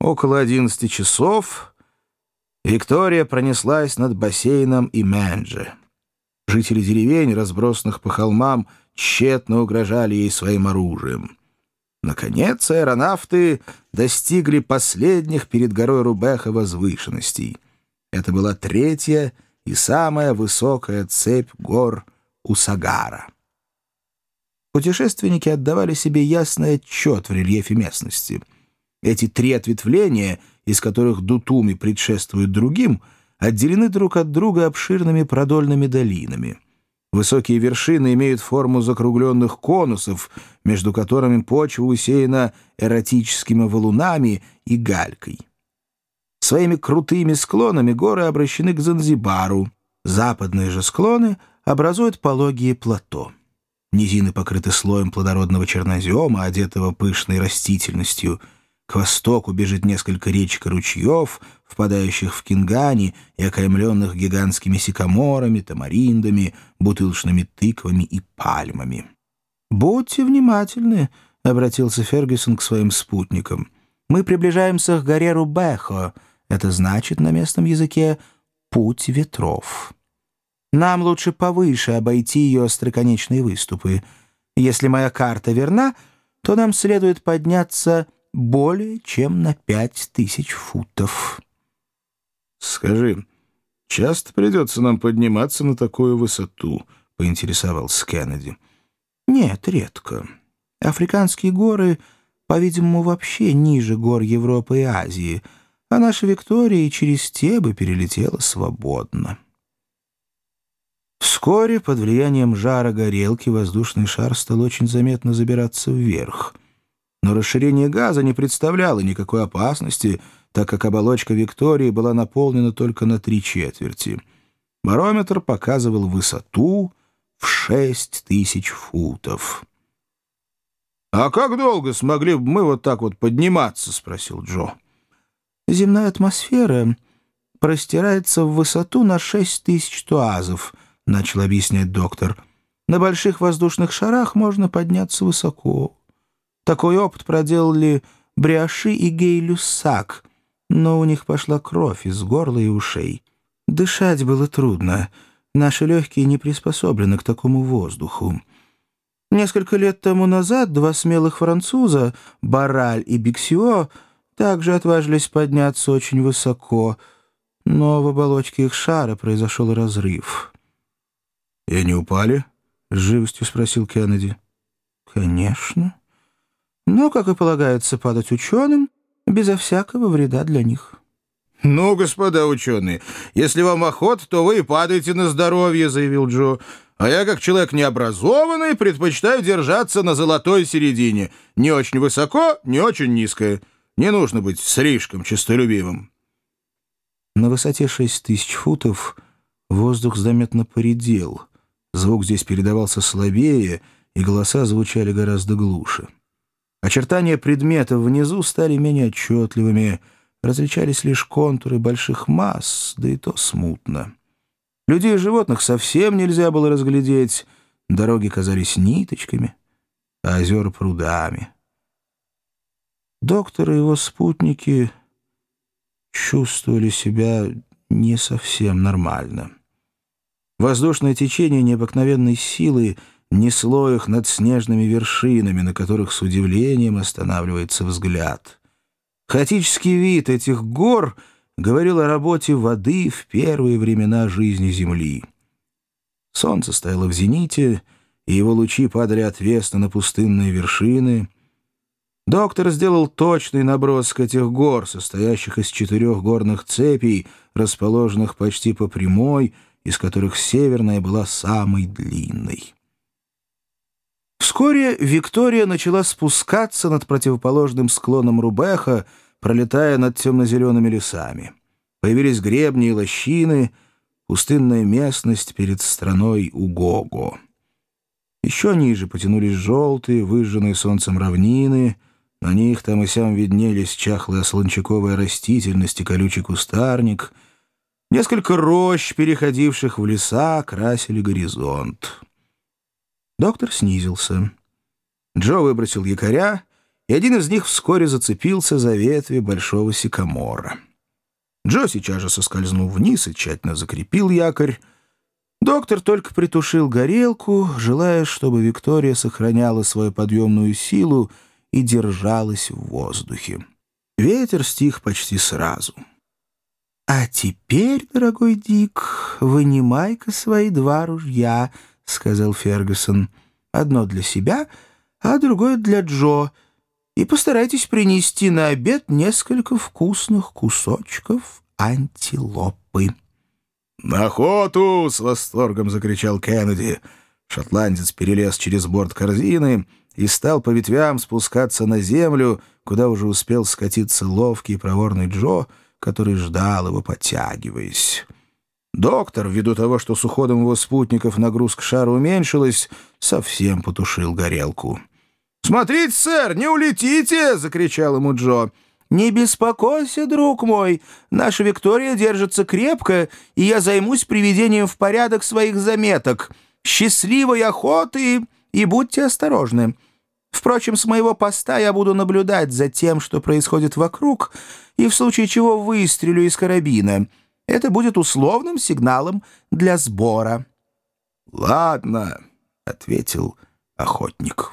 Около одиннадцати часов Виктория пронеслась над бассейном и Менджи. Жители деревень, разбросанных по холмам, тщетно угрожали ей своим оружием. Наконец аэронавты достигли последних перед горой Рубеха возвышенностей. Это была третья и самая высокая цепь гор Усагара. Путешественники отдавали себе ясный отчет в рельефе местности — эти три ответвления, из которых Дутуми предшествуют другим, отделены друг от друга обширными продольными долинами. Высокие вершины имеют форму закругленных конусов, между которыми почва усеяна эротическими валунами и галькой. Своими крутыми склонами горы обращены к Занзибару. Западные же склоны образуют пологие плато. Низины покрыты слоем плодородного чернозема, одетого пышной растительностью — к востоку бежит несколько речек и ручьев, впадающих в Кингани и окаймленных гигантскими сикаморами, тамариндами, бутылочными тыквами и пальмами. «Будьте внимательны», — обратился Фергюсон к своим спутникам. «Мы приближаемся к горе Рубехо. Это значит на местном языке «путь ветров». Нам лучше повыше обойти ее остроконечные выступы. Если моя карта верна, то нам следует подняться более чем на пять тысяч футов. «Скажи, часто придется нам подниматься на такую высоту?» — поинтересовался Кеннеди. «Нет, редко. Африканские горы, по-видимому, вообще ниже гор Европы и Азии, а наша Виктория через те бы перелетела свободно». Вскоре, под влиянием жара горелки, воздушный шар стал очень заметно забираться вверх — но расширение газа не представляло никакой опасности, так как оболочка Виктории была наполнена только на три четверти. Барометр показывал высоту в шесть тысяч футов. «А как долго смогли бы мы вот так вот подниматься?» — спросил Джо. «Земная атмосфера простирается в высоту на шесть тысяч туазов», — начал объяснять доктор. «На больших воздушных шарах можно подняться высоко». Такой опыт проделали Бриаши и Гей-Люссак, но у них пошла кровь из горла и ушей. Дышать было трудно. Наши легкие не приспособлены к такому воздуху. Несколько лет тому назад два смелых француза, Бараль и Биксио, также отважились подняться очень высоко, но в оболочке их шара произошел разрыв. «И они упали?» — с живостью спросил Кеннеди. «Конечно. Но, как и полагается падать ученым, безо всякого вреда для них. «Ну, господа ученые, если вам охота, то вы и падаете на здоровье», — заявил Джо. «А я, как человек необразованный, предпочитаю держаться на золотой середине. Не очень высоко, не очень низко. Не нужно быть слишком честолюбивым». На высоте шесть тысяч футов воздух заметно поредел. Звук здесь передавался слабее, и голоса звучали гораздо глуше. Очертания предметов внизу стали менее отчетливыми, различались лишь контуры больших масс, да и то смутно. Людей и животных совсем нельзя было разглядеть, дороги казались ниточками, а озера — прудами. Доктор и его спутники чувствовали себя не совсем нормально. Воздушное течение необыкновенной силы — несло их над снежными вершинами, на которых с удивлением останавливается взгляд. Хаотический вид этих гор говорил о работе воды в первые времена жизни Земли. Солнце стояло в зените, и его лучи падали отвесно на пустынные вершины. Доктор сделал точный набросок этих гор, состоящих из четырех горных цепей, расположенных почти по прямой, из которых северная была самой длинной. Вскоре Виктория начала спускаться над противоположным склоном Рубеха, пролетая над темно-зелеными лесами. Появились гребни и лощины, пустынная местность перед страной Угого. Еще ниже потянулись желтые, выжженные солнцем равнины, на них там и сям виднелись чахлая слончаковая растительность и колючий кустарник. Несколько рощ, переходивших в леса, красили горизонт. Доктор снизился. Джо выбросил якоря и один из них вскоре зацепился за ветви большого сикамора. Джо сейчас же соскользнул вниз и тщательно закрепил якорь. Доктор только притушил горелку, желая, чтобы Виктория сохраняла свою подъемную силу и держалась в воздухе. Ветер стих почти сразу. «А теперь, дорогой Дик, вынимай-ка свои два ружья», — сказал Фергюсон. «Одно для себя, а другое для Джо» и постарайтесь принести на обед несколько вкусных кусочков антилопы». «На охоту!» — с восторгом закричал Кеннеди. Шотландец перелез через борт корзины и стал по ветвям спускаться на землю, куда уже успел скатиться ловкий и проворный Джо, который ждал его, подтягиваясь. Доктор, ввиду того, что с уходом его спутников нагрузка шара уменьшилась, совсем потушил горелку. «Смотрите, сэр, не улетите!» — закричал ему Джо. «Не беспокойся, друг мой, наша Виктория держится крепко, и я займусь приведением в порядок своих заметок. Счастливой охоты и будьте осторожны. Впрочем, с моего поста я буду наблюдать за тем, что происходит вокруг, и в случае чего выстрелю из карабина. Это будет условным сигналом для сбора». «Ладно», — ответил охотник.